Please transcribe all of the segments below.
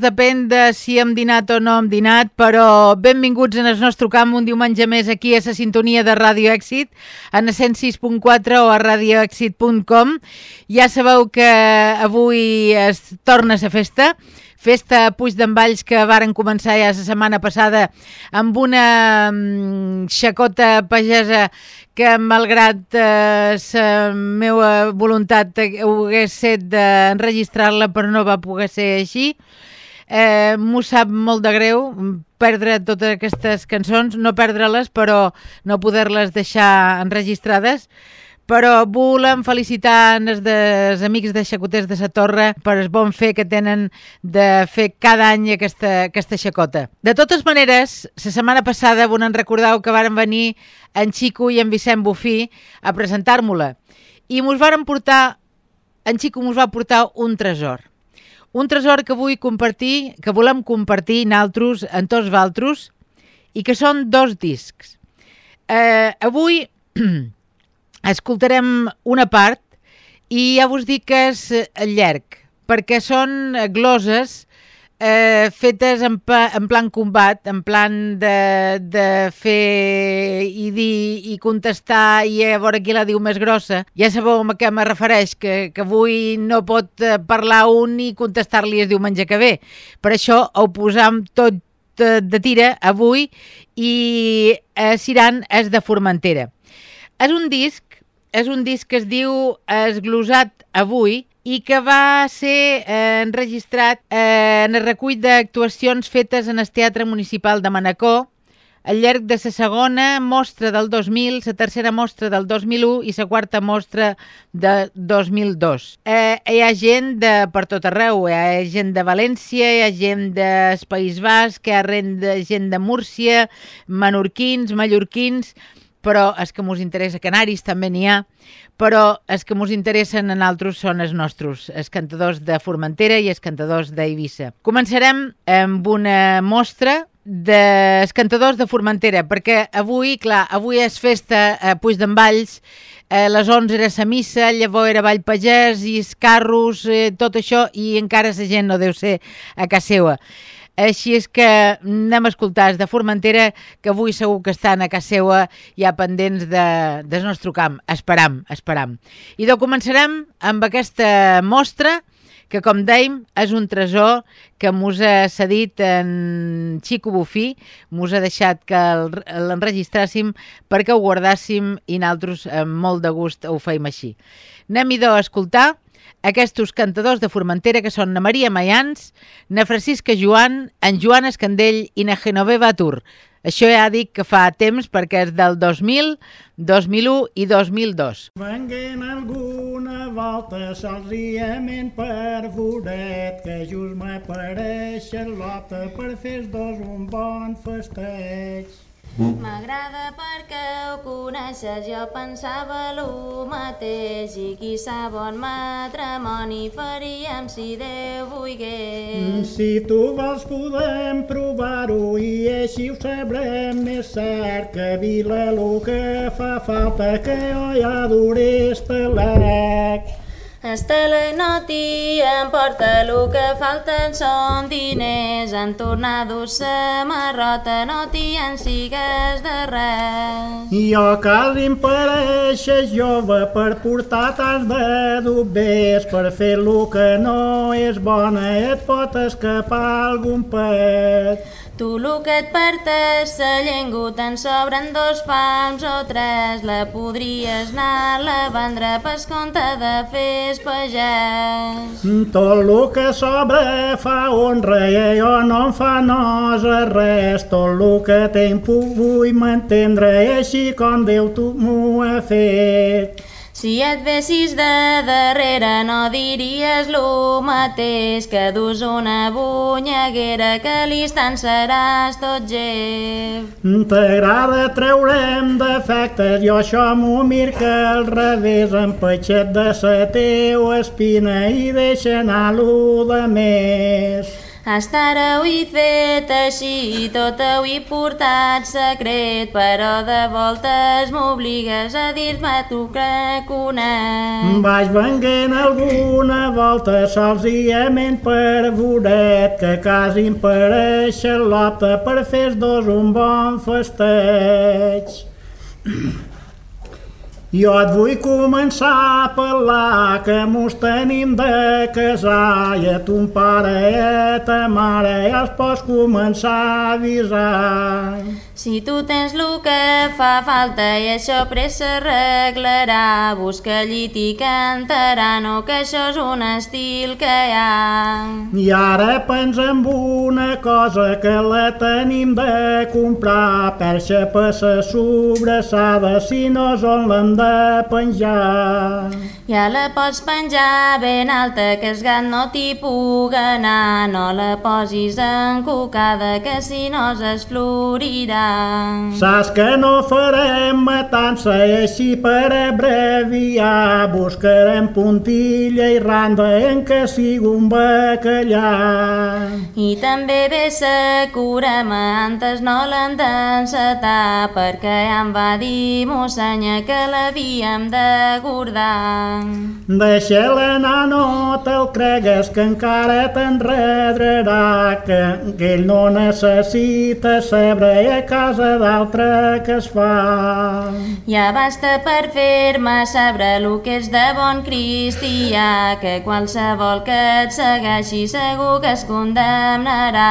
Depèn de si hem dinat o no hem dinat, però benvinguts en el nostre camp un diumenge més aquí a la sintonia de Ràdio Èxit, en 106.4 o a radioèxit.com. Ja sabeu que avui es torna a la festa, festa a Valls que varen començar ja la setmana passada amb una mm, xacota pagesa que malgrat eh, la meva voluntat hagués set d'enregistrar-la però no va poder ser així eh, m'ho sap molt de greu perdre totes aquestes cançons, no perdre-les però no poder-les deixar enregistrades però volem felicitar els, de, els amics de xacoters de la Torre per el bon fer que tenen de fer cada any aquesta, aquesta xacota. De totes maneres, la setmana passada vos en recordeu que varen venir en Xico i en Vicent Bufí a presentar-me-la i mos varen portar, en Xico mos va portar un tresor. Un tresor que vull compartir, que volem compartir naltros, en tots valtros, i que són dos discs. Eh, avui escoltarem una part i ja vos dic que és llarg, perquè són gloses eh, fetes en, en plan combat, en plan de, de fer i dir i contestar i a veure qui la diu més grossa. Ja sabeu a què me refereix, que, que avui no pot eh, parlar un i contestar-li el diumenge que ve. Per això ho posam tot de, de tira avui i eh, Siran és de Formentera. És un disc és un disc que es diu Esglosat avui i que va ser eh, enregistrat eh, en el recull d'actuacions fetes en el Teatre Municipal de Manacor al llarg de la segona mostra del 2000, la tercera mostra del 2001 i la quarta mostra de 2002. Eh, hi ha gent de per tot arreu, hi ha gent de València, hi ha gent del País Basc, hi ha gent de Múrcia, menorquins, mallorquins però els que mos interessa Canaris també n'hi ha, però els que mos interessen en altres són els nostres, els cantadors de Formentera i els cantadors d'Eivissa. Començarem amb una mostra dels cantadors de Formentera, perquè avui, clar, avui és festa a Puig d'en Valls, a les 11 era la missa, llavors era Vall Pagès i els carros, eh, tot això, i encara la gent no deu ser a casa seva. Així és que anem a escoltar de Formentera, que avui segur que estan a casa seva ja pendents de, del nostre camp. Esperam, esperam. I doncs començarem amb aquesta mostra que, com dèiem, és un tresor que mos ha cedit en Xico Bufí, mos ha deixat que l'enregistràssim perquè ho guardàssim i nosaltres amb molt de gust ho feim així. Anem-hi a escoltar aquests cantadors de Formentera que són na Maria Mayans, na Francisca Joan, en Joan Escandell i na Genoveva Tur. Això ja dic que fa temps perquè és del 2000, 2001 i 2002. Venguem alguna volta solriament per voret que just m'apareix Charlota per fer dos un bon festeig. M'agrada perquè ho coneixes, jo pensava el mateix i qui sap bon matrimoni faríem si Déu volgués. Si tu vols podem provar-ho i així ho sabrem més cert que vila el que fa falta que jo ja duré estelec. Estela i Noti em porta el que falten són diners. En tornar dur samarrota, Noti en sigues de res. Jo quasi em pareixes jove per portar tants de dubbers, per fer lo que no és bona et pot escapar algun pet. Tu lo que et partes sa llengua te'n sobren dos pams o tres, la podries anar a la vendre pas compte de fer pagès. Tot lo que sobra fa honra i jo no em fa nosa res, tot lo que tenc vull m'entendre i així com Déu tu m'ho ha fet. Si et vessis de darrere no diries lo mateix que dus una bunyeguera que l'instant seràs tot gef. T'agrada treure'm defectes, jo això m'ho mir que al revés, en peixet de sa teua espina i deixa anar lo de més. Estareu i fet així, tot heu i portat secret, però de voltes m'obligues a dir-me tu que conec. Vaig venguent alguna volta solsament per voret, que quasi em pareix l'opte per fer dos un bon festeig. Jo et vull començar a parlar que mos tenim de casar i a ton pare i a ta mare ja els pots començar a avisar. Si tu tens lo que fa falta i això pressa arreglarà, busca llit i cantarà, no que això és un estil que hi ha. I ara pensa en una cosa que la tenim de comprar, perxa per sa sobrassada, si no és on l'hem de penjar. Ja la pots penjar ben alta, que el gat no t'hi puga anar, no la posis encocada, que si no es florirà. Saps que no farem matança i així per abreviar buscarem puntilla i randa en què sigui un bacallà. I també ve sa cura antes no l'hem d'encetar, perquè em va dir mossenya que l'havíem de guardar. Deixa-la anar, no te'l cregues, que encara t'enredrarà, que, que ell no necessita saber i casa d'altre que es fa. Ja basta per fer-me saber el que és de bon cristià, que qualsevol que et segueixi segur que es condemnarà.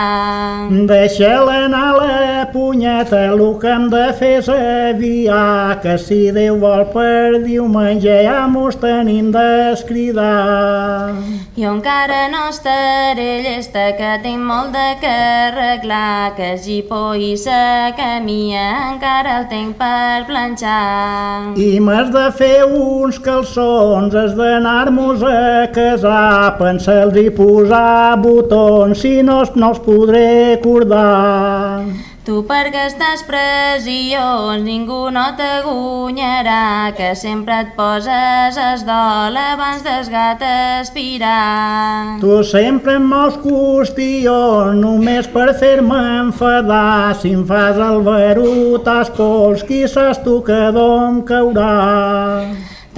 Deixa-la anar la punyeta, el que hem de fer és aviar, que si Déu vol per diumenge ja mos tenim d'escridar. Jo encara no estaré llesta, que tinc molt de que arreglar, que el gipó i sa camia encara el tinc per planxar. I m'has de fer uns calçons, has d'anar-nos a casar, pensa'ls i posar botons, si no, no els podré acordar. Tu per gastar pressions ningú no t'agunyarà, que sempre et poses es dol abans del gat aspirar. Tu sempre em mous qüestions, només per fer-me enfadar, si em fas el verut als qui saps tu que d'on caurà.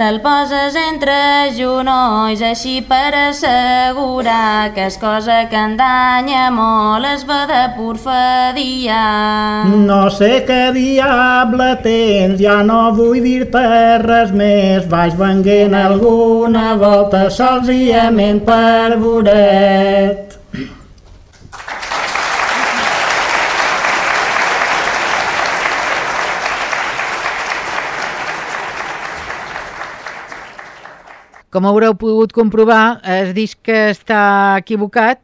Te'l poses entre genolls així per assegurar que és cosa que endanya molt es va de porfadia. No sé què diable tens, ja no vull dir-te res més, vaig venguent alguna volta solsament per voret. Com haureu pogut comprovar, el disc que està equivocat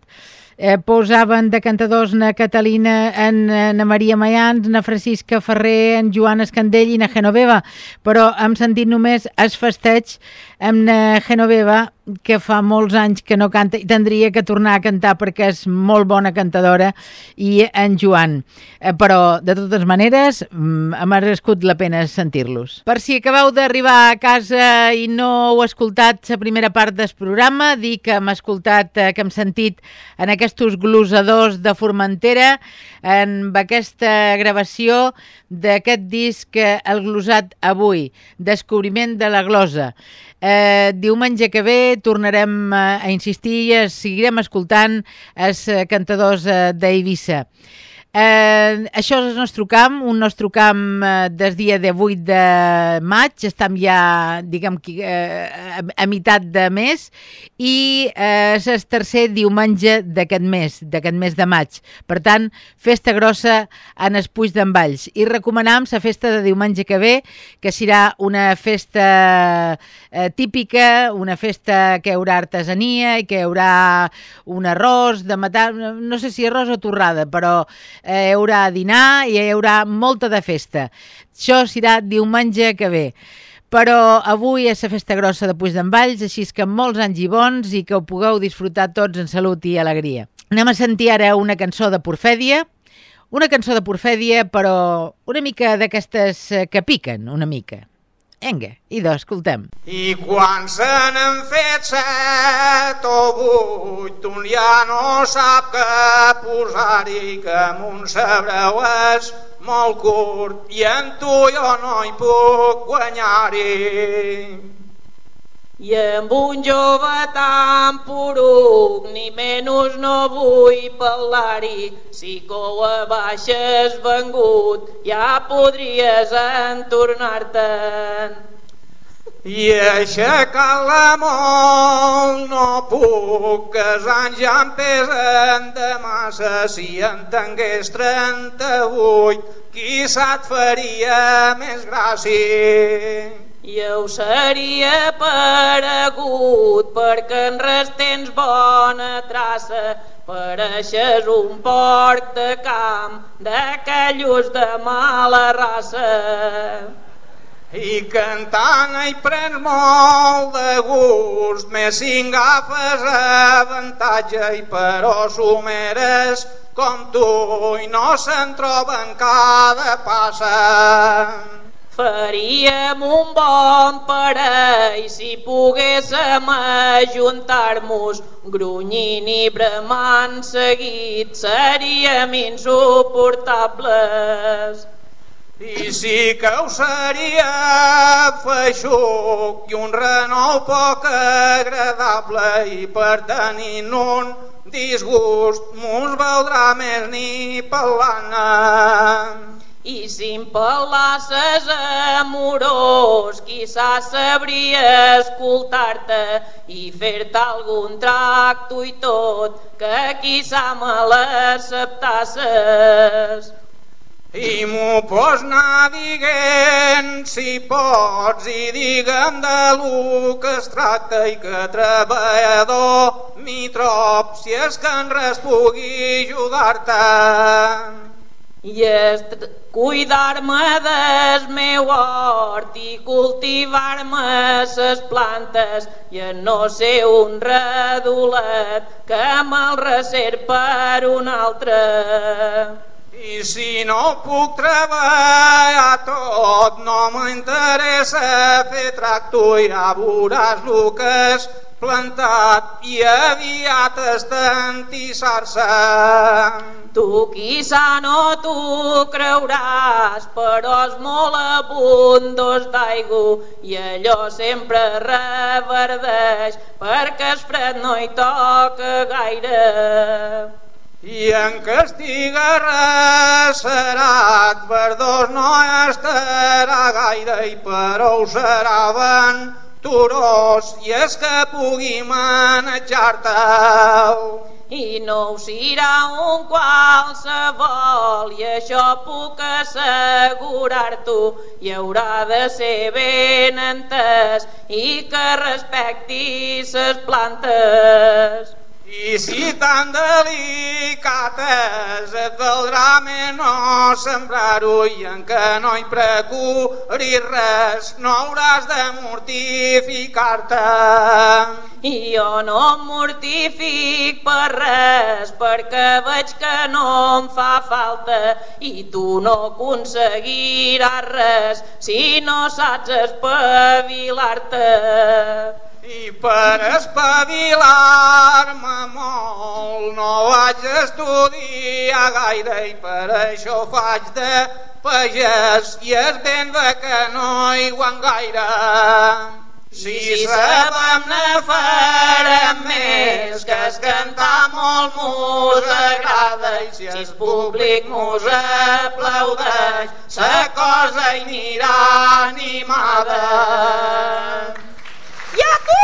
eh, posaven de cantadors na Catalina, en, na Maria Mayans, na Francisca Ferrer, en Joan Escandell i na Genoveva, però hem sentit només es festeig amb na Genoveva, que fa molts anys que no canta i tindria que tornar a cantar perquè és molt bona cantadora, i en Joan. Eh, però, de totes maneres, mm, ha merescut la pena sentir-los. Per si acabeu d'arribar a casa i no heu escoltat la primera part del programa, dir que hem escoltat, eh, que hem sentit en aquests glosadors de Formentera, en aquesta gravació d'aquest disc, eh, el glosat avui, Descobriment de la glosa. Eh, diumenge que ve tornarem eh, a insistir i seguirem escoltant els eh, cantadors eh, d'Eivissa. Eh, això és el nostre camp, un nostre camp eh, des dia de 8 de maig, estem ja, diguem, eh, a, a meitat de mes, i eh, és el tercer diumenge d'aquest mes, d'aquest mes de maig. Per tant, festa grossa en els Puig d'en Valls. I recomanam la festa de diumenge que ve, que serà una festa eh, típica, una festa que hi haurà artesania i que hi haurà un arròs de matar, no sé si arròs o torrada, però hi haurà dinar i hi haurà molta de festa. Això serà diumenge que ve. Però avui és la festa grossa de Puig d'en Valls, així que molts anys i bons i que ho pugueu disfrutar tots en salut i alegria. Anem a sentir ara una cançó de Porfèdia, una cançó de Porfèdia, però una mica d'aquestes eh, que piquen, una mica. Vinga, i dos, escoltem. I quan se n'han fet set o vuit, un ja no sap què posar-hi, que amb un sabreu és molt curt i en tu jo no hi puc guanyar-hi. I amb un jove tan poruc, ni menys no vull parlar-hi. Si cou a baixes vengut, ja podries entornar-te'n. I aixecar-la molt no puc, que els anys ja em pesen de massa. Si en tingués 38, quizà et faria més gràcia. Jo seria paregut perquè en res tens bona traça, pareixes un porc de camp d'aquells de mala raça. I cantant hi prens molt de gust, més si agafes avantatge i però someres com tu i no se'n troben cada passa. Faríem un bon parell si poguéssim ajuntar-nos, grunyint i bramant seguit, seríem insuportables. I ho seria feixuc i un renou poc agradable i per tenir un disgust mos valdrà més ni pel·lana. I si em pelasses amorós, quizà sabria escoltar-te i fer-te algun tracto i tot, que quizà me l'acceptasses. I m'ho pots anar dient si pots i digue'm de lo que es tracta i que treballador m'hi trob si és que en res pugui ajudar-te. I cuidar-me del meu hort i cultivar-me ses plantes i en no ser un redolet que me'l reserv per un altre. I si no puc treballar tot, no m'interessa fer tracto, ja veuràs el que és plantat i aviat estantissar-se. Tu quizà no t'ho creuràs, però és molt abundós d'aigua i allò sempre reverdeix perquè el fred no hi toca gaire. I en que estiga recerat, verdós no estarà gaire i però ho serà venturós i és que pugui manejar-te. I no ho serà un qualsevol i això puc assegurar-t'ho i haurà de ser ben entès i que respecti ses plantes. I si tan delicat és, et valdrà menys sembrar-ho i en què no hi precuris res, no hauràs de mortificar-te. I jo no em mortific per res, perquè veig que no em fa falta i tu no aconseguiràs res si no saps espavilar-te. I per espavilar-me molt no vaig estudiar gaire i per això faig de pagès i és ben bé que no hi guany gaire. Si sabem ne farem més, que es cantar molt mos agrada i si el públic mos aplaudeix, sa cosa hi anirà animada. Iacu!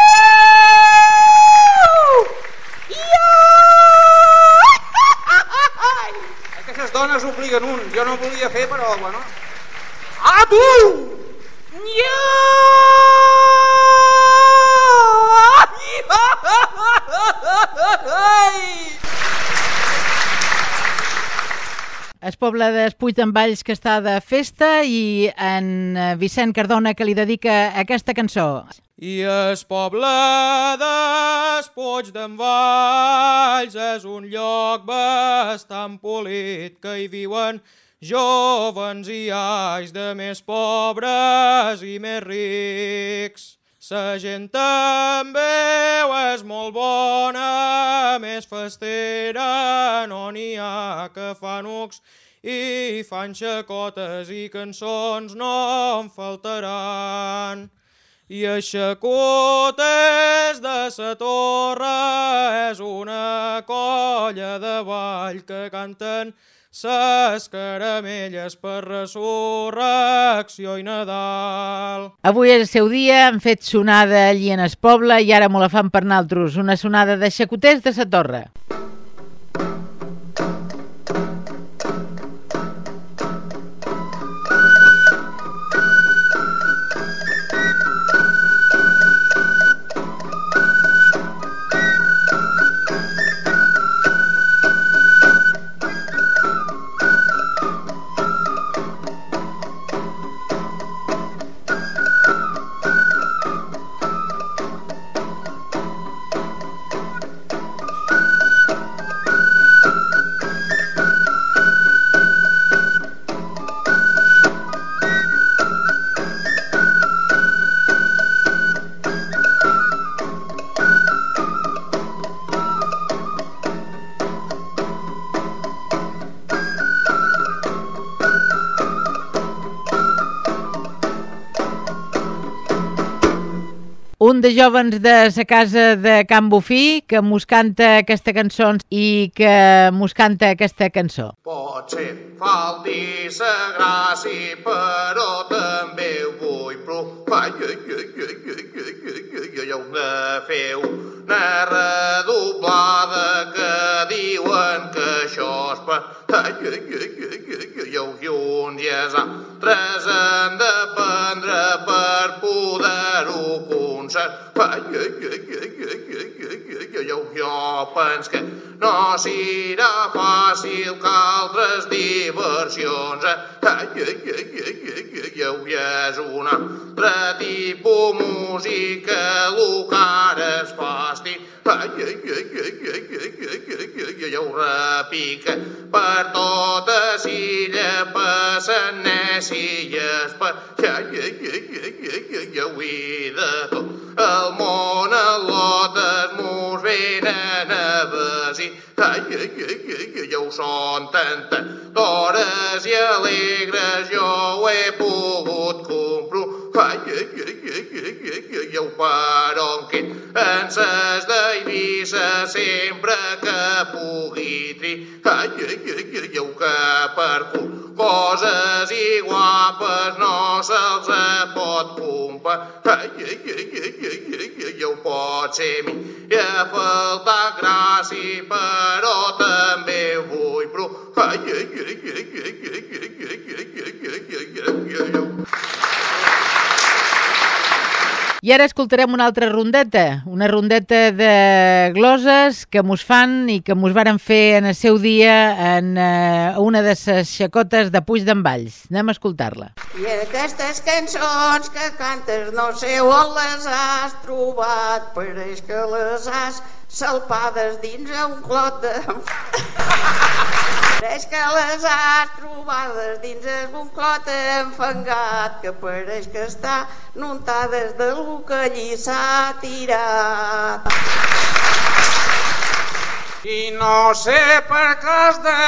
Aquestes dones obliguen un, jo no ho volia fer, però bueno. Ah, tu! El poble d'Espuig d'en Valls que està de festa i en eh, Vicent Cardona que li dedica aquesta cançó. I el poble d'Espuig d'en Valls és un lloc bastant polit que hi viuen jovens i ais de més pobres i més rics. Sa gent també és molt bona, més festera, no n'hi ha que fan ucs i fan xacotes i cançons no en faltaran. I a xacotes de sa torre és una colla de ball que canten ses caramelles per resurrecció i Nadal. Avui és el seu dia, han fet sonada allí en el poble i ara molt la fan per naltros, una sonada de xacoters de sa torre. jovens de la casa de Can Bufí que mos canta aquesta cançó i que mos canta aquesta cançó. Potser falti sa gràcia, però també ho vull provar. Jo una feu, una redoblada que diuen que això és per... Jo un dia altres han de prendre per poder-ho jo, jo pens que no serà fàcil que altres diversions ja hi és un altre tipus música, el que ara es fàstic Llaurepica per tota silla passen nècies per llauí de tot el món a lotes mos venen a besir jo ho són tant d'hores i alegres jo ho he pogut comprovar Ai, ai, ai, ai, ai, ai, ai, jo però que en ses d'Eivissa sempre que pugui tri. Ai, ai, ai, ai, jo que per cul coses i guapes no se'ls pot compar. Ai, ai, ai, ai, ai, ai, ai, jo pot ser mi i a faltar gràcia, però també vull pro. Ai, ai, ai, ai, ai, ai, ai, ai, ai, ai, ai, ai, ai, ai, ai, I ara escoltarem una altra rondeta, una rondeta de gloses que mos fan i que mos varen fer en el seu dia en eh, una de les xacotes de Puig d'en Valls. Anem a escoltar-la. I aquestes cançons que cantes no sé on les has trobat, pareix que les has salpades dins un clot de... Pareix que les has trobades dins un clot enfangat, que pareix que està nuntades del que allí s'ha tirat. I no sé per què has de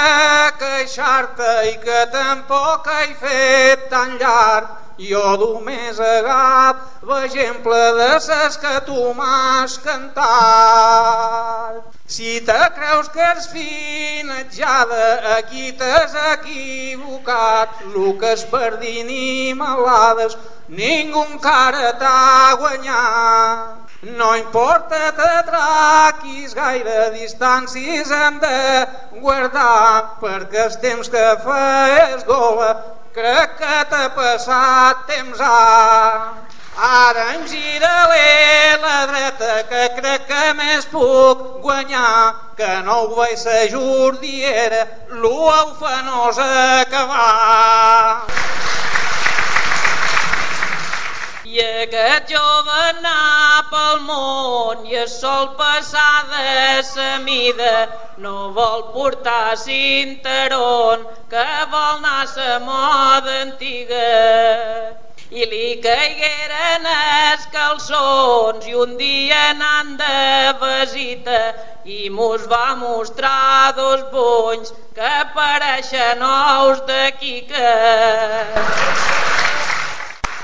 queixar-te i que tampoc he fet tan llarg jo només agaf l'exemple de ses que tu m'has cantat. Si te creus que ets finetjada, aquí t'has equivocat. Lo que és per dir ni malades, ningú encara t'ha guanyat. No importa te traquis gaire distàncies hem de guardar perquè el temps que feies gola crec que t'ha passat temps ara. Ara em giraré la dreta que crec que més puc guanyar que no ho vaig ser jordiera lo ufanosa que va. I aquest jove anar pel món i es sol passar de sa mida, no vol portar cinteron, que vol anar sa moda antiga i li caigueren els calçons i un dia anant de visita i mos va mostrar dos bonys que pareixen ous de quica.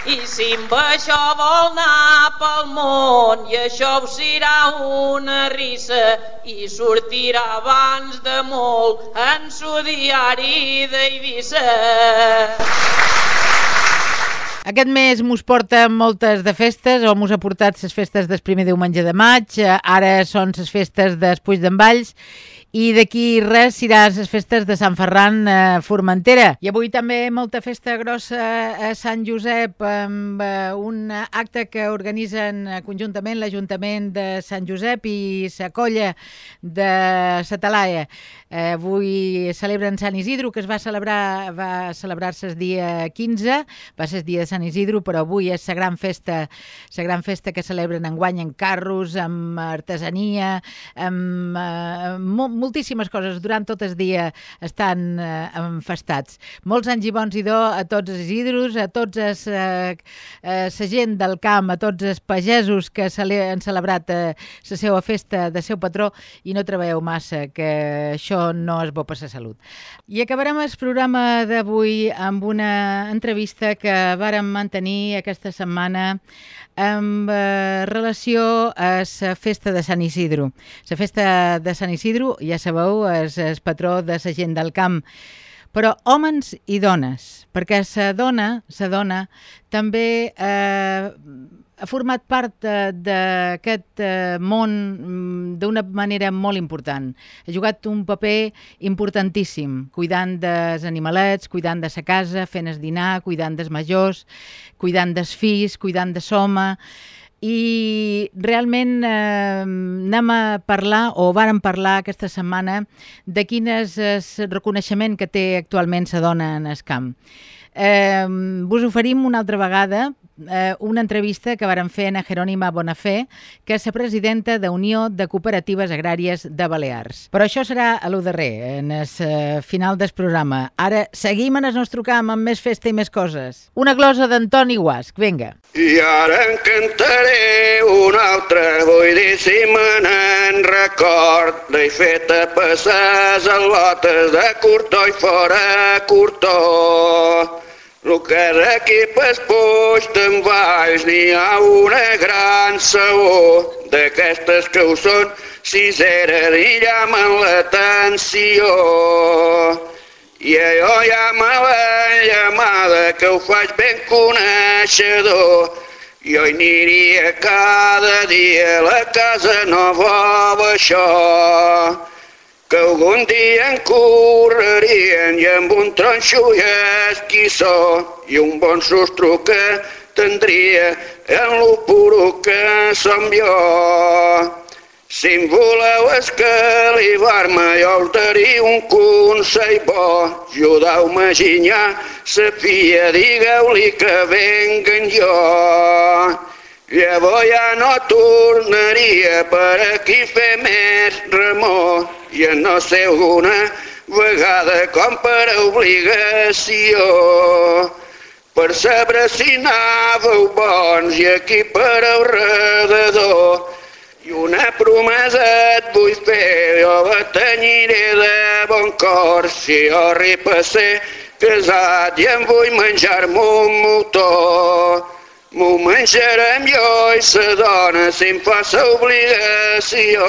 I si amb això vol anar pel món i això us serà una rissa i sortirà abans de molt en su diari d'Eivissa. Aquest mes mos porta moltes de festes, o mos ha portat les festes del primer diumenge de maig, ara són les festes després d'en Valls, i d'aquí res serà les festes de Sant Ferran eh, Formentera. I avui també molta festa grossa a Sant Josep amb eh, un acte que organitzen conjuntament l'Ajuntament de Sant Josep i la colla de Satalaia. Eh, avui celebren Sant Isidro, que es va celebrar va celebrar-se el dia 15, va ser el dia de Sant Isidro, però avui és la gran festa, la gran festa que celebren enguany en carros, amb artesania, amb eh, moltíssimes coses durant tot el dia estan eh, enfestats. Molts anys i bons i do a tots els Isidros, a tots els, eh, eh, gent del camp, a tots els pagesos que cele han celebrat eh, la seva festa de seu patró i no treballeu massa, que això no és bo per la salut. I acabarem el programa d'avui amb una entrevista que vàrem mantenir aquesta setmana amb eh, relació a la festa de Sant Isidro. La festa de Sant Isidro, ja sabeu, és el patró de la gent del camp, però homes i dones, perquè la dona, la dona també eh, ha format part d'aquest eh, món mm, d'una manera molt important. Ha jugat un paper importantíssim, cuidant dels animalets, cuidant de sa casa, fent es dinar, cuidant dels majors, cuidant dels fills, cuidant de soma i realment eh, anem a parlar, o vàrem parlar aquesta setmana, de quin és el reconeixement que té actualment la dona en el camp. Eh, vos oferim una altra vegada eh, una entrevista que varen fer a Jerònima Bonafé, que és la presidenta de Unió de Cooperatives Agràries de Balears. Però això serà a lo darrer, en el eh, final del programa. Ara seguim en el nostre camp amb més festa i més coses. Una glosa d'Antoni Guasc, vinga. I ara en cantaré una altra, vull n'en record, l'he feta passar al·lotes de curtó i fora curtó. El que d'aquí pas puig te'n valls n'hi ha una gran saó d'aquestes que ho són sisera i llamen l'atenció. I allò llama la llamada que ho faig ben coneixedor. Jo hi aniria cada dia la casa nova això que algun dia en correrien i amb un tronxo i esquissó i un bon sostro que tindria en lo puro que som jo. Si em voleu escalivar-me, jo us daria un consell bo. Ajudeu-me a ginyar sa fia, digueu-li que venguen jo. Llavors ja no tornaria per aquí fer més remor i a no ser alguna vegada com per obligació. Per saber si anàveu bons i aquí per al redador. I una promesa et vull fer, jo la tenyiré de bon cor, si jo ser casat i em vull menjar-me un motor. M'ho menjarem jo i sa dona si em fa sa obligació.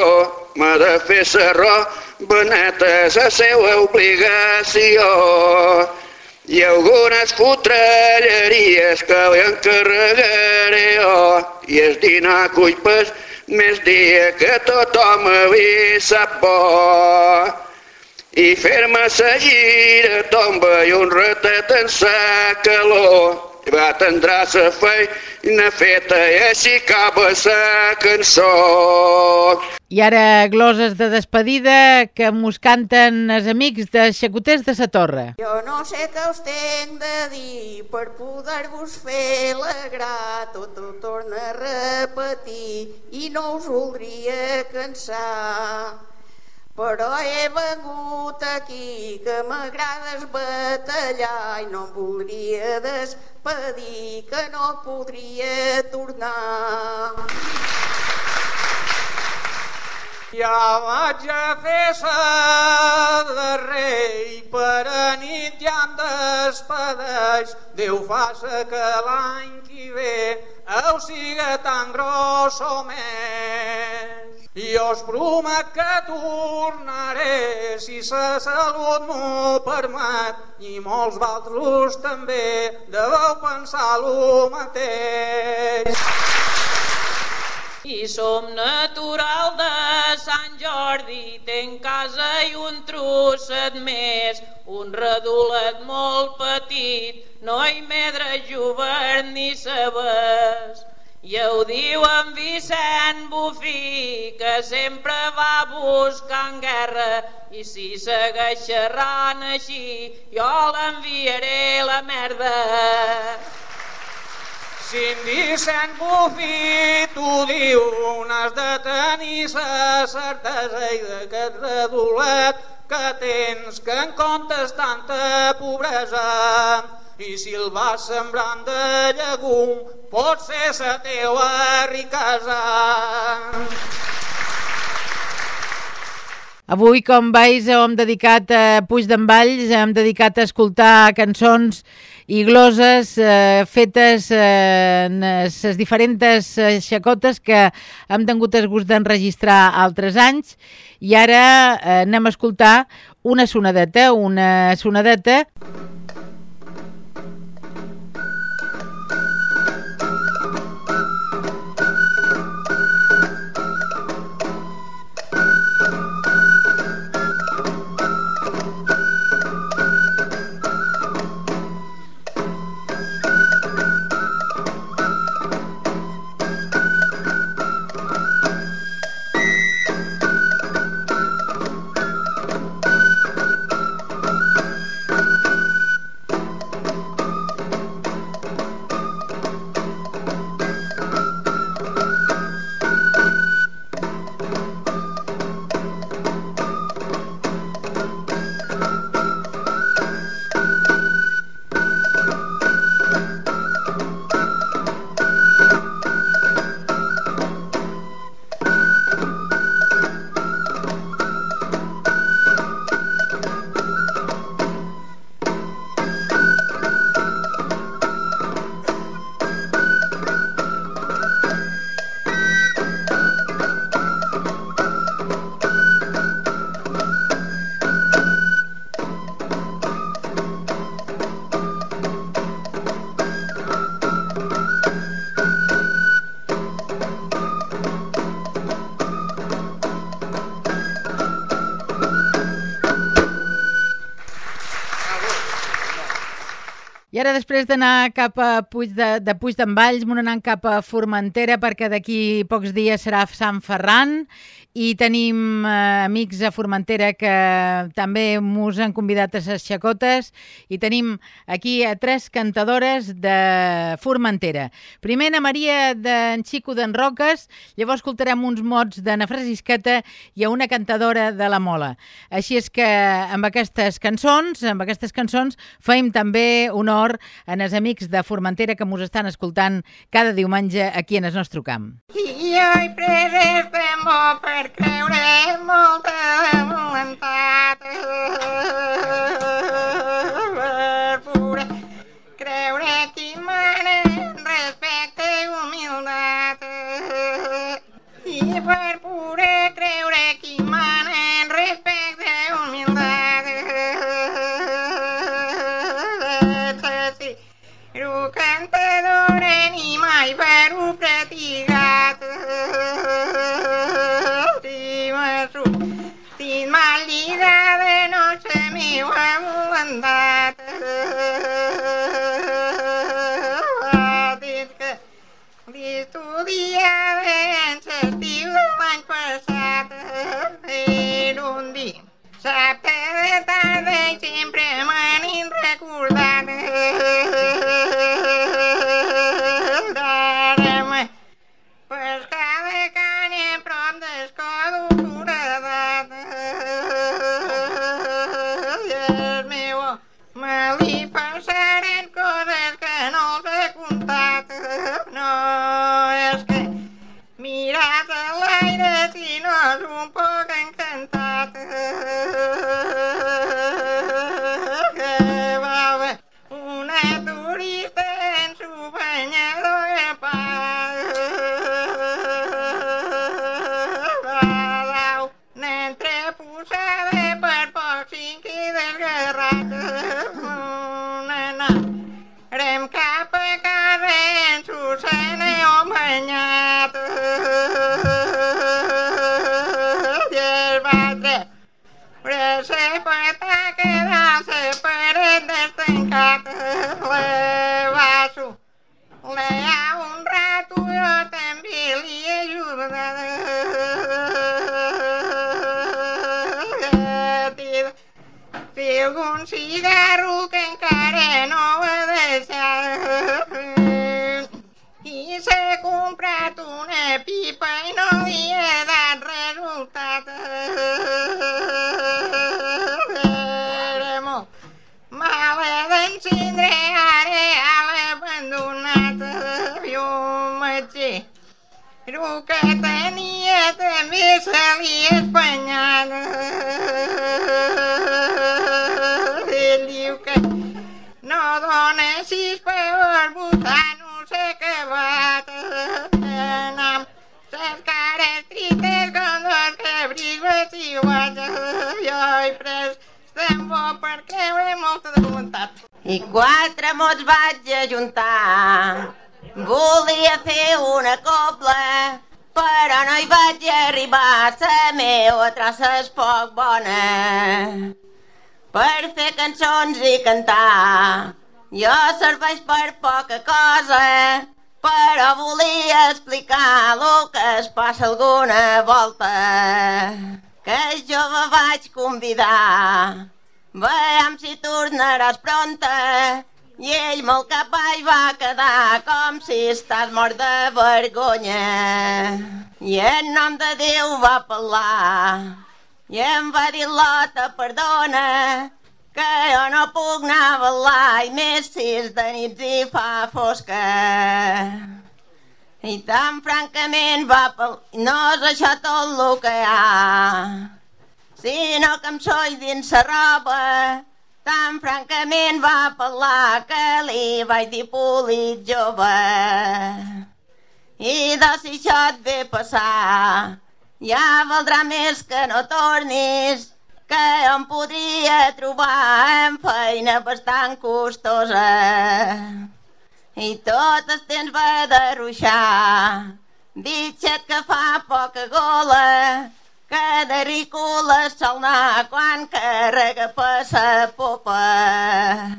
M'ha de fer sa roba neta és la seva obligació. I algunes fotralleries que li encarregaré jo i és dinar cuipes més dia que tothom havia sap bo. I fer-me sa gira tomba i un ratet en sa calor. I va tindrà sa feina feta i així acaba sa cançó. I ara gloses de despedida que mos canten els amics de Xacoters de sa Torre. Jo no sé què us tenc de dir per poder-vos fer alegrar, tot ho torna a repetir i no us voldria cansar. Però he vengut aquí que m'agrades batallar i no em voldria despedir que no podria tornar. Ja vaig a fer de rei, per a nit ja em despedeix. Déu faça que l'any que ve heu siga tan gros o més. I us promet que tornaré si sa salut m'ho permet i molts d'altres també deveu pensar el mateix. I som natural de Sant Jordi, tenc casa i un trosset més, un redolet molt petit, no hi medra jovent ni sabers. I ho diu en Vicent Bufí, que sempre va buscant guerra, i si segueix xerrant així, jo l'enviaré la merda. Si en Vicent Bufí t'ho diu, n'has de tenir sa certesa i d'aquest redolet que tens, que en comptes tanta pobresa, i si el vas sembrant de llegum, pot ser sa teua riquesa. Avui, com veus, hem dedicat a Puig d'en Valls, hem dedicat a escoltar cançons i gloses eh, fetes eh, en les diferents eh, xacotes que hem tingut el gust d'enregistrar altres anys i ara eh, anem a escoltar una sonadeta, una sonadeta I ara, després d'anar cap a Puig de, de Puig d'en Valls, m'ho anant cap a Formentera, perquè d'aquí pocs dies serà Sant Ferran, i tenim eh, amics a Formentera que també mos han convidat a ses xacotes, i tenim aquí a tres cantadores de Formentera. Primer, na Maria d'en Xico d'en Roques, llavors escoltarem uns mots de na Francisqueta i a una cantadora de la Mola. Així és que amb aquestes cançons, amb aquestes cançons, feim també honor en els amics de Formentera que mos estan escoltant cada diumenge aquí en el nostre camp. I jo he pres este mot per creure molta voluntat. Dia I quatre mots vaig ajuntar. Volia fer una cobla, però no hi vaig arribar. La meva traça és poc bona per fer cançons i cantar. Jo serveix per poca cosa, però volia explicar el que es passa alguna volta. Que jo me vaig convidar. Veiem si tornaràs pronta. I ell molt capall va quedar com si estàs mort de vergonya. I en nom de Déu va parlar i em va dir Lota, perdona, que jo no puc anar a ballar i més si és de nit i fa fosca. I tan francament va pel... No és això tot el que hi ha, sinó que em soll dins la roba tan francament va parlar que li vaig dir polit jove. I de si això et ve passar, ja valdrà més que no tornis, que em podria trobar en feina bastant costosa. I tot el temps va de ruixar, bitxet que fa poca gola, rícola sol anar quan carrega per sa popa.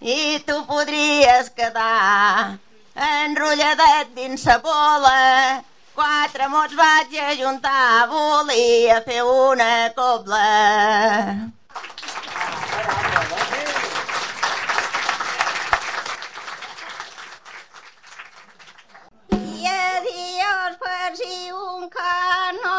I tu podries quedar enrotlladet dins sa bola, quatre mots vaig ajuntar, volia fer una cobla. I adiós per si un can no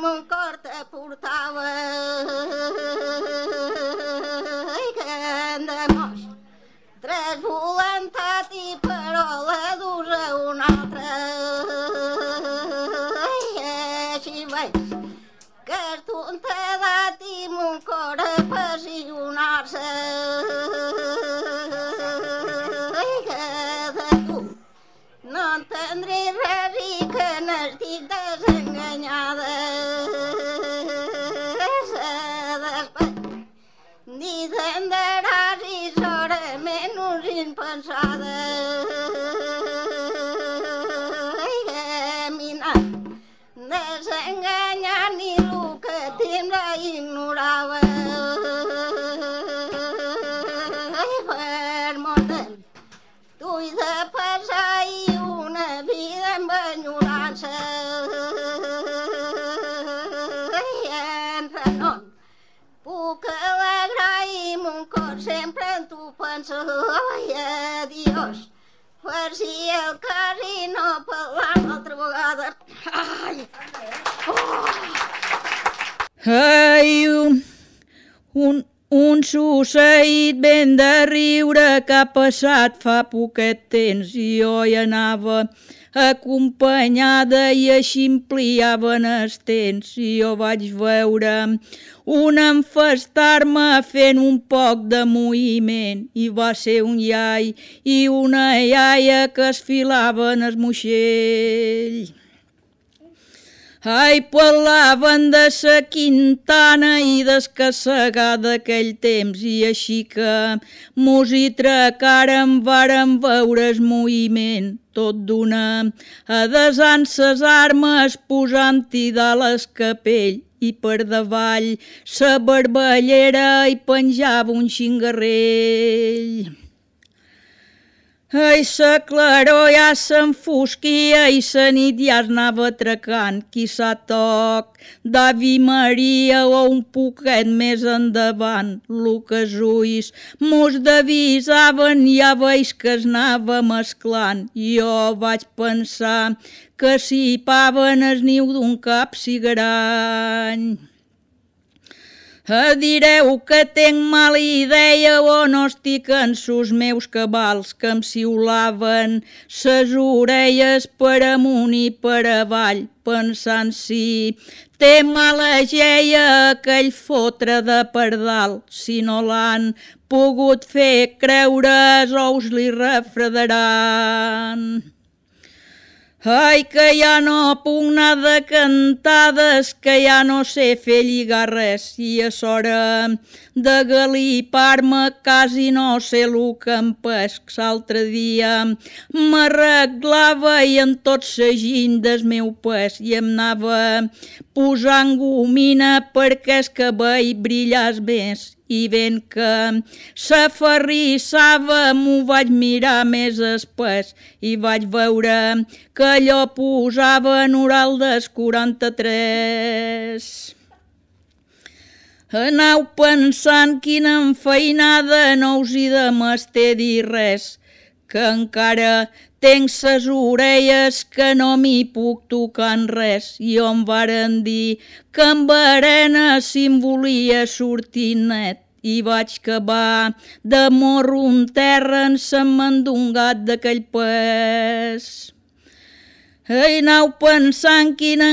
cor te portava. Ai, adiós. Per si el cas i no parlar altra vegada. Ai! Ai, un, un, un succeït ben de riure que ha passat fa poquet temps i jo hi anava acompanyada i així ampliaven els temps i jo vaig veure un enfestar-me fent un poc de moviment i va ser un iai i una iaia que es filaven el moixell. Ai, parlaven de sa quintana i d'escassegar d'aquell temps i així que mos hi tracàrem vàrem veure el moviment tot d'una adesant ses armes posant-hi dalt el capell i per davall sa barballera i penjava un xingarrell. Ai, sa claror ja s'enfosquia i sa nit ja es anava atracant, qui sa toc d'Avi Maria o un poquet més endavant. Lo que els ulls mos devisaven ja veig que es anava mesclant. Jo vaig pensar que s'hi paven el niu d'un cap cigrany. Direu que tenc mala idea o no estic en sus meus cabals que em ciulaven ses orelles per amunt i per avall pensant si té mala geia aquell fotre de pardal si no l'han pogut fer creure ous li refredaran. Ai, que ja no puc anar de cantades, que ja no sé fer lligar res, i a s'hora de galipar-me quasi no sé el que em pesc. L'altre dia m'arreglava i en tot segint del meu pes i em anava posant gomina perquè el cabell brillàs més i ben que s'aferrissava m'ho vaig mirar més espès i vaig veure que allò posava en oral des 43. Anau pensant quina enfeinada no us hi de m'esté dir res, que encara tenc ses orelles que no m'hi puc tocar en res i em varen dir que amb arena si em volia sortir net i vaig acabar de morro un terra en s'emmandungat d'aquell pes. Ei, anau pensant quina,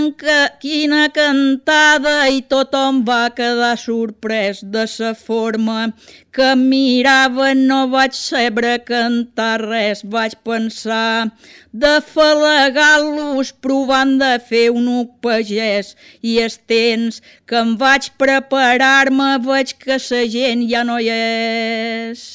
quina cantada i tothom va quedar sorprès de sa forma que em miraven no vaig saber cantar res, vaig pensar de falagar-los provant de fer un uc pagès i els temps que em vaig preparar-me veig que sa gent ja no hi és.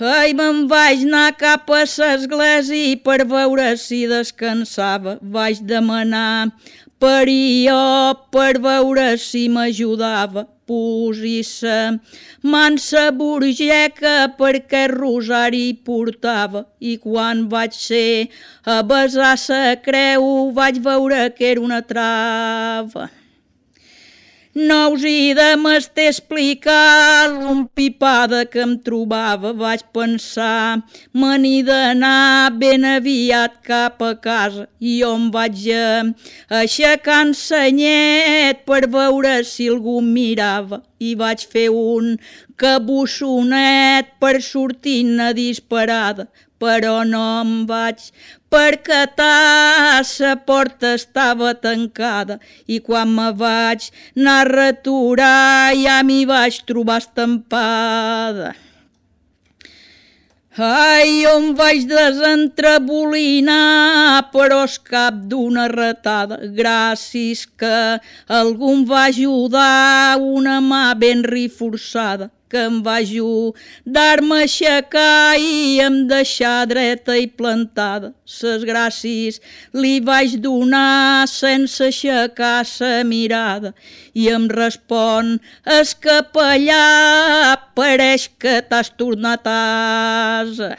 Ai, me'n vaig anar cap a l'església per veure si descansava. Vaig demanar per jo per veure si m'ajudava. Posi-se mansa burgeca perquè rosari portava i quan vaig ser a besar sa creu vaig veure que era una trava. No us hi de m'estar explicar l'ompipada que em trobava. Vaig pensar, me n'hi d'anar ben aviat cap a casa. I em vaig aixecar en senyet per veure si algú mirava. I vaig fer un que bussonet per sortir-ne disparada, però no em vaig perquè la porta estava tancada i quan me vaig anar a returar ja m'hi vaig trobar estampada. Ai, on vaig desentrabolinar, però és cap d'una retada. Gràcies que algú em va ajudar, una mà ben reforçada que em va ajudar-me a aixecar i em deixar dreta i plantada. Ses gràcies li vaig donar sense aixecar sa mirada i em respon es capellà pareix que t'has tornat a asa.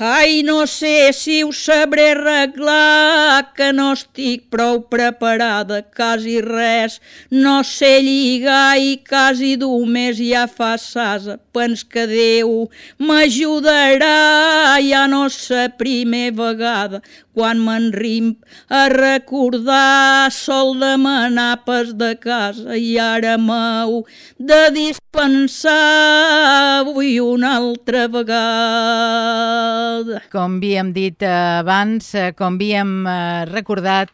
Ai, no sé si ho sabré arreglar, que no estic prou preparada, quasi res, no sé lligar i quasi només ja fa sasa. Pens que Déu m'ajudarà, ja no sé primer vegada, quan m'enrimp a recordar sol demanar pas de casa i ara m'heu de dispensar avui una altra vegada vegada. Com havíem dit eh, abans, eh, com havíem eh, recordat,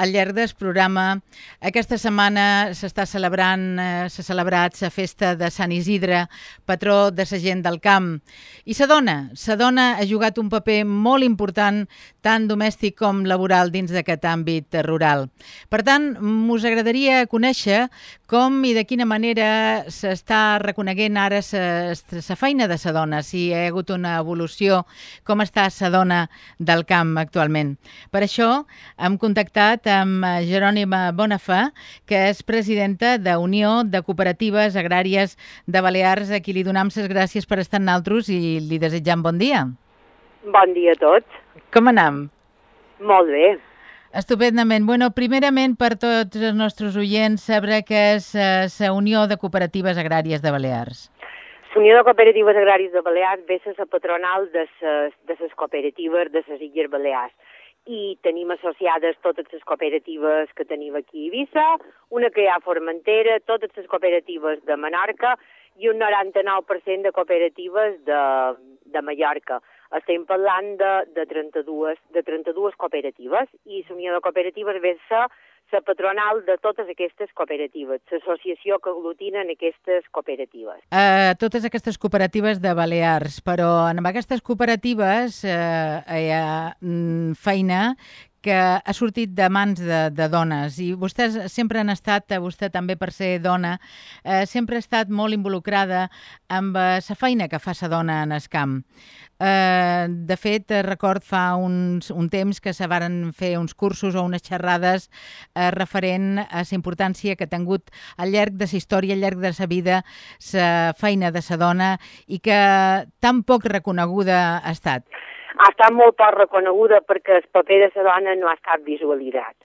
al llarg del programa. Aquesta setmana s'està celebrant, eh, s'ha celebrat la festa de Sant Isidre, patró de la gent del camp. I sa dona, sa dona ha jugat un paper molt important, tant domèstic com laboral, dins d'aquest àmbit rural. Per tant, m'us agradaria conèixer com i de quina manera s'està reconeguent ara la feina de sa dona, si hi ha hagut una evolució, com està sa dona del camp actualment. Per això hem contactat amb Jerònima Bonafà, que és presidenta de Unió de Cooperatives Agràries de Balears, a qui li donam les gràcies per estar amb nosaltres i li desitjam bon dia. Bon dia a tots. Com anam? Molt bé. Estupendament. Bueno, primerament, per tots els nostres oients, saber què és la eh, Unió de Cooperatives Agràries de Balears. La Unió de Cooperatives Agràries de Balears ve la patronal de les de ses cooperatives de les Illes Balears i tenim associades totes les cooperatives que tenim aquí a Eivissa, una que hi ha a Formentera, totes les cooperatives de Menorca i un 99% de cooperatives de, de Mallorca. Estem parlant de, de, 32, de 32 cooperatives i la Unió de Cooperatives ve ser la patronal de totes aquestes cooperatives, l'associació que aglutinen aquestes cooperatives. Uh, totes aquestes cooperatives de Balears, però en aquestes cooperatives uh, hi ha mm, feina que ha sortit de mans de, de dones i vostès sempre han estat, vostè també per ser dona, eh, sempre ha estat molt involucrada amb la feina que fa la dona en el camp. Eh, de fet, record fa uns, un temps que se varen fer uns cursos o unes xerrades eh, referent a la importància que ha tingut al llarg de la història, al llarg de la vida, la feina de la dona i que tan poc reconeguda ha estat. Ha estat molt poc reconeguda perquè el paper de la dona no ha estat visualitzat.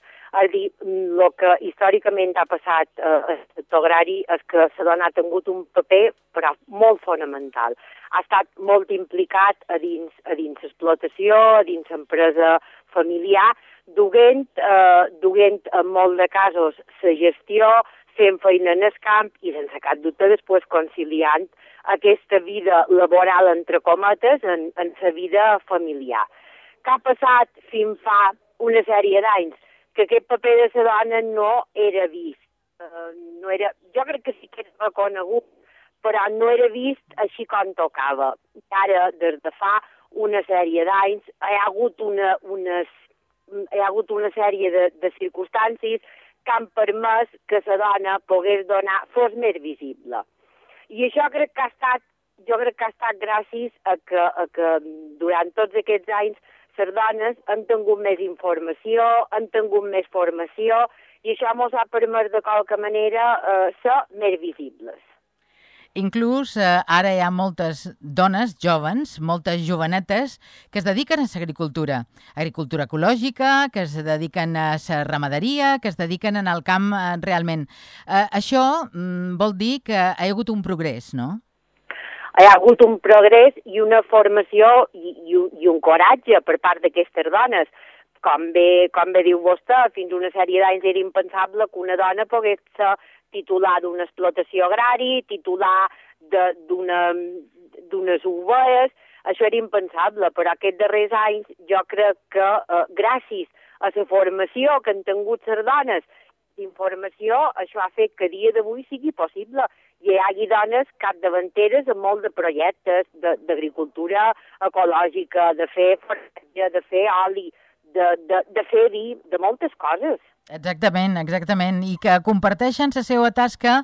És dir, el que històricament ha passat eh, al sector agrari és que la dona ha tingut un paper però molt fonamental ha estat molt implicat a dins, a dins l'explotació, a dins l'empresa familiar, duent, eh, duent en molt de casos la gestió, fent feina en el camp i sense cap dubte després conciliant aquesta vida laboral, entre cometes, en, en la vida familiar. Que ha passat fins fa una sèrie d'anys que aquest paper de la dona no era vist. Uh, no era, jo crec que sí que era reconegut però no era vist així com tocava. Ara, des de fa una sèrie d'anys, hi ha hagut una, unes, hi ha hagut una sèrie de, de circumstàncies que han permès que la dona pogués donar, fos més visible. I això crec que ha estat, jo crec que ha estat gràcies a que, a que durant tots aquests anys les dones han tingut més informació, han tingut més formació, i això ens ha permès de qualque manera eh, ser més visibles. Inclús eh, ara hi ha moltes dones joves, moltes jovenetes, que es dediquen a l'agricultura. Agricultura ecològica, que es dediquen a la ramaderia, que es dediquen en el camp eh, realment. Eh, això mm, vol dir que hi ha hagut un progrés, no? Hi ha hagut un progrés i una formació i, i, i un coratge per part d'aquestes dones. Com bé, com bé diu vostè, fins una sèrie d'anys era impensable que una dona pogués ser titular d'una explotació agrari, titular d'unes ovelles, això era impensable, però aquests darrers anys jo crec que eh, gràcies a la formació que han tingut les dones d'informació, això ha fet que dia d'avui sigui possible i hi hagi dones capdavanteres en molt de projectes d'agricultura ecològica, de fer formatge, de fer oli, de, de, de fer vi, de moltes coses. Exactament, exactament, i que comparteixen la seva tasca,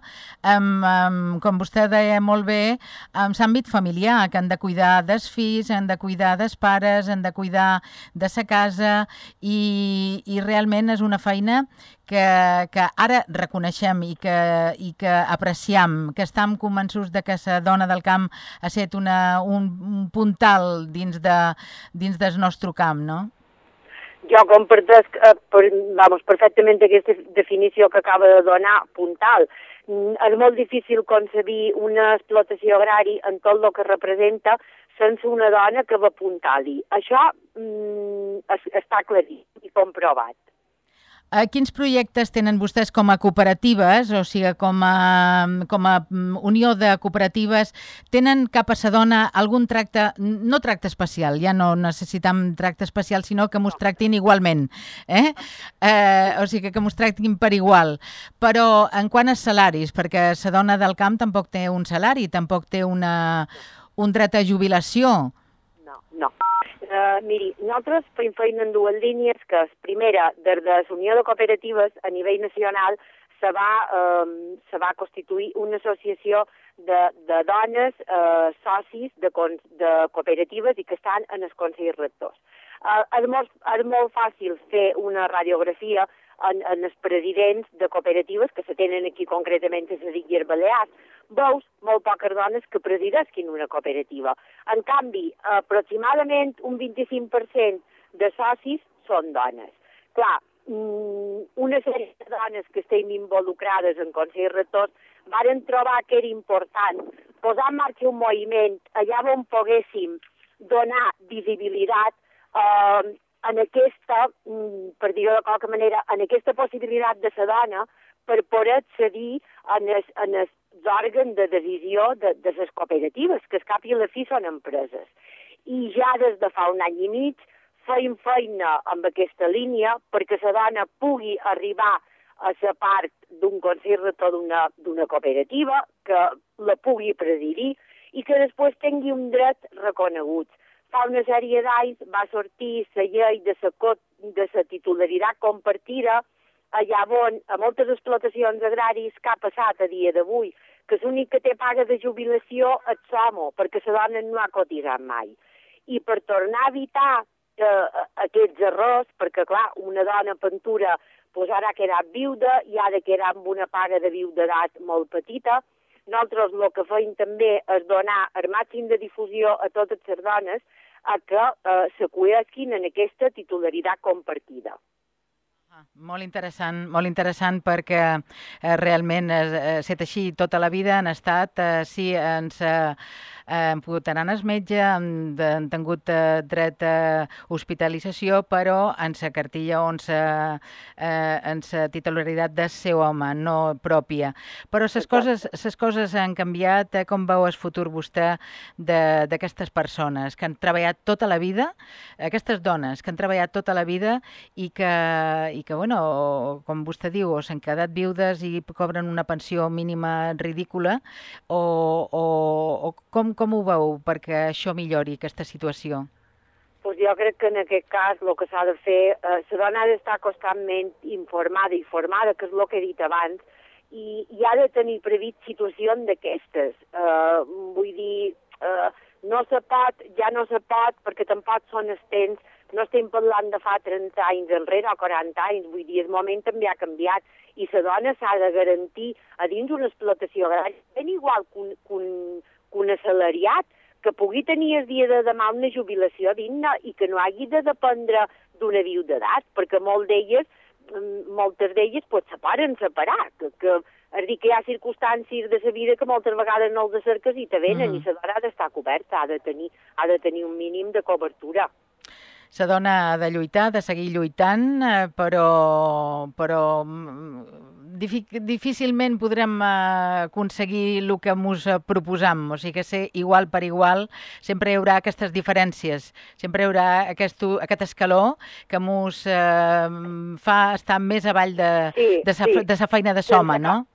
amb, amb, com vostè deia molt bé, amb l'àmbit familiar, que han de cuidar dels fills, han de cuidar dels pares, han de cuidar de sa casa, i, i realment és una feina que, que ara reconeixem i que, i que apreciam, que estem convençuts de que la dona del camp ha estat una, un, un puntal dins, de, dins del nostre camp, no? Jo compartesc eh, per, vamos, perfectament aquesta definició que acaba de donar puntal. Mm, és molt difícil concebir una explotació agrària en tot el que representa sense una dona que va apuntar-hi. Això mm, es, està claríssim i comprovat. Uh, quins projectes tenen vostès com a cooperatives, o sigui, com a, com a mm, unió de cooperatives, tenen cap a sa dona algun tracte, no tracte especial, ja no necessitam tracte especial, sinó que mos tractin igualment, eh? eh o sigui, que mos tractin per igual. Però en quant a salaris, perquè sa dona del camp tampoc té un salari, tampoc té una, un dret a jubilació. Uh, miri, nosaltres fem feina en dues línies, que és, primera, des de la Unió de Cooperatives a nivell nacional se va, um, se va constituir una associació de, de dones uh, socis de, de cooperatives i que estan en els consells rectors. Uh, és, molt, és molt fàcil fer una radiografia en, en els presidents de cooperatives que se tenen aquí concretament a les Illes Balears, veus molt poques dones que presidesquin una cooperativa. En canvi, aproximadament un 25% de socis són dones. Clar, mm, una sèrie de dones que estem involucrades en Consell Rectors varen trobar que era important posar en marxa un moviment allà on poguéssim donar visibilitat eh, en aquesta, mm, per dir-ho de qualque manera, en aquesta possibilitat de la dona per poder accedir en els, en els òrgans de decisió de, de les cooperatives, que es cap i a la fi són empreses. I ja des de fa un any i mig feim feina amb aquesta línia perquè la dona pugui arribar a ser part d'un consell rector d'una cooperativa, que la pugui presidir i que després tingui un dret reconegut fa una sèrie d'anys va sortir la llei de la, de la titularitat compartida, allà on a moltes explotacions agràries que ha passat a dia d'avui, que l'únic que té paga de jubilació és l'home, perquè la dona no ha cotitzat mai. I per tornar a evitar eh, aquests errors, perquè clar, una dona pentura pues, ara ha quedat viuda i ha de quedar amb una paga de viudedat molt petita, nosaltres el que feim també és donar el màxim de difusió a totes les dones a que eh, s'acullesquin en aquesta titularitat compartida. Molt interessant, molt interessant perquè eh, realment ha eh, estat així tota la vida, han estat, eh, sí, ens, eh, han pogut anar al metge, han, han tingut eh, dret a hospitalització, però en sa cartilla o en sa, eh, en sa titularitat de seu home, no pròpia. Però les coses, ses coses han canviat. Eh? Com veu el futur vostè d'aquestes persones que han treballat tota la vida, aquestes dones que han treballat tota la vida i que, i que bueno, com vostè diu, o s'han quedat viudes i cobren una pensió mínima ridícula, o, o, o com, com ho veu perquè això millori, aquesta situació? Pues jo crec que en aquest cas el que s'ha de fer, eh, la dona ha d'estar constantment informada i formada, que és el que he dit abans, i, i ha de tenir previst situacions d'aquestes. Eh, vull dir, eh, no se pot, ja no se pot, perquè tampoc són els temps, no estem parlant de fa 30 anys enrere o 40 anys, vull dir, el moment també ha canviat i la dona s'ha de garantir a dins una explotació agrària, ben igual que un, que un, que un assalariat que pugui tenir el dia de demà una jubilació digna i que no hagi de dependre d'una d'edat, perquè molt d'elles, mm, moltes d'elles pues, se poden separar, que, que és dir, que hi ha circumstàncies de la vida que moltes vegades no els de cerques i te venen, mm. i la dona ha d'estar coberta, ha de, tenir, ha de tenir un mínim de cobertura. La dona ha de lluitar, de seguir lluitant, eh, però, però mm, difícilment podrem uh, aconseguir el que ens proposam, o sigui que ser igual per igual, sempre hi haurà aquestes diferències, sempre hi haurà aquest, aquest escaló que ens uh, fa estar més avall de, Sí, de, sa, sí. de sa feina de soma, no?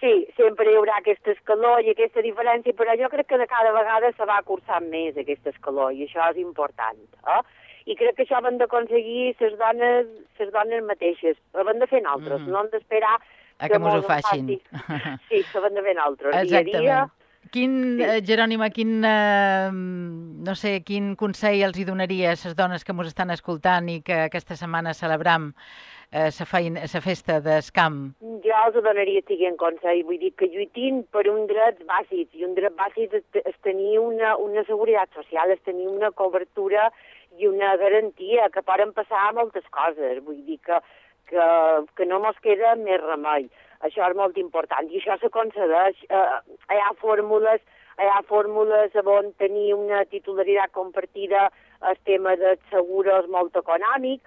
Sí, sempre hi haurà aquest escaló i aquesta diferència, però jo crec que de cada vegada se va cursant més aquest escaló i això és important. Eh? I crec que això ho hem d'aconseguir les dones, les dones mateixes. Ho hem de fer nosaltres, Mhm. no hem d'esperar A que mos ho mos facin. Sí, ho hem de fer nosaltres. Dia a dia. Exactament. Quin, eh, Jerònima, quin, eh, no sé, quin consell els hi donaria a les dones que ens estan escoltant i que aquesta setmana celebram eh, sa, feina, sa festa d'escamp? Jo els donaria siguent consell, vull dir que lluitin per un dret bàsic, i un dret bàsic és, és tenir una, una seguretat social, és tenir una cobertura i una garantia, que poden passar moltes coses, vull dir que, que, que no mos queda més remei. Això és molt important, i això s'aconsegueix. Eh, hi ha fórmules hi ha fórmules on tenir una titularitat compartida, el tema dels segures molt econòmic,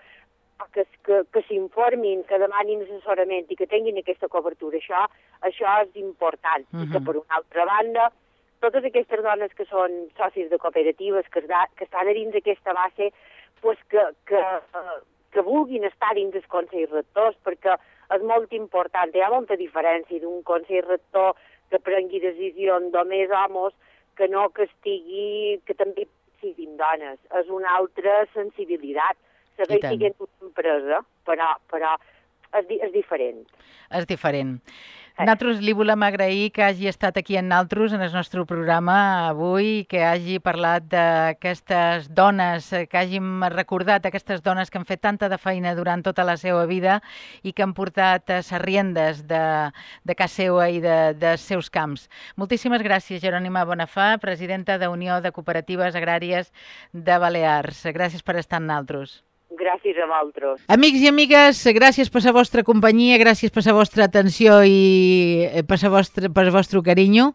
que, que, que s'informin, que demanin assessorament i que tinguin aquesta cobertura. Això, això és important. Uh -huh. I que, Mhm. per una altra banda, totes aquestes dones que són socis de cooperatives, que, da, que estan a dins d'aquesta base, pues que, que, que vulguin estar dins dels consells rectors, perquè és molt important. Hi ha molta diferència d'un consell rector que prengui decisions només homes que no que estigui, que també siguin dones. És una altra sensibilitat. Segueix sent una empresa, però, però és, és diferent. És diferent. Nosaltres li volem agrair que hagi estat aquí en naltros, en el nostre programa avui, que hagi parlat d'aquestes dones, eh, que hàgim recordat aquestes dones que han fet tanta de feina durant tota la seva vida i que han portat eh, ses riendes de, de casa seva i de, de seus camps. Moltíssimes gràcies, Jerònima Bonafà, presidenta de Unió de Cooperatives Agràries de Balears. Gràcies per estar en naltros. Gràcies a vosaltres. Amics i amigues, gràcies per la vostra companyia, gràcies per la vostra atenció i eh, per, la vostra, per el vostre carinyo.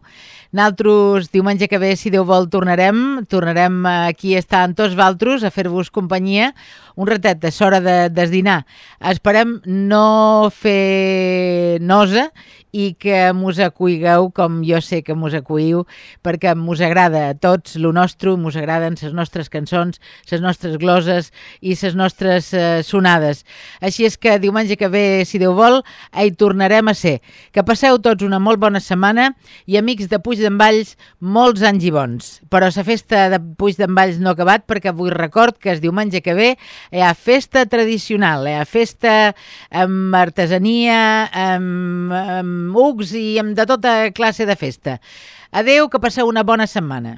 Nosaltres, diumenge que ve, si Déu vol, tornarem. Tornarem aquí a estar amb tots vosaltres, a fer-vos companyia. Un ratet, és hora de, de dinar. Esperem no fer nosa i que mos acuigueu com jo sé que mos acuïu, perquè mos agrada a tots lo nostre, mos agraden les nostres cançons, les nostres gloses i les nostres eh, sonades. Així és que diumenge que ve, si Déu vol, hi tornarem a ser. Que passeu tots una molt bona setmana i amics de Puig d'en Valls, molts anys i bons. Però la festa de Puig d'en Valls no ha acabat perquè vull record que el diumenge que ve hi ha festa tradicional, hi ha festa amb artesania, amb, amb ucs i amb de tota classe de festa. Adeu, que passeu una bona setmana.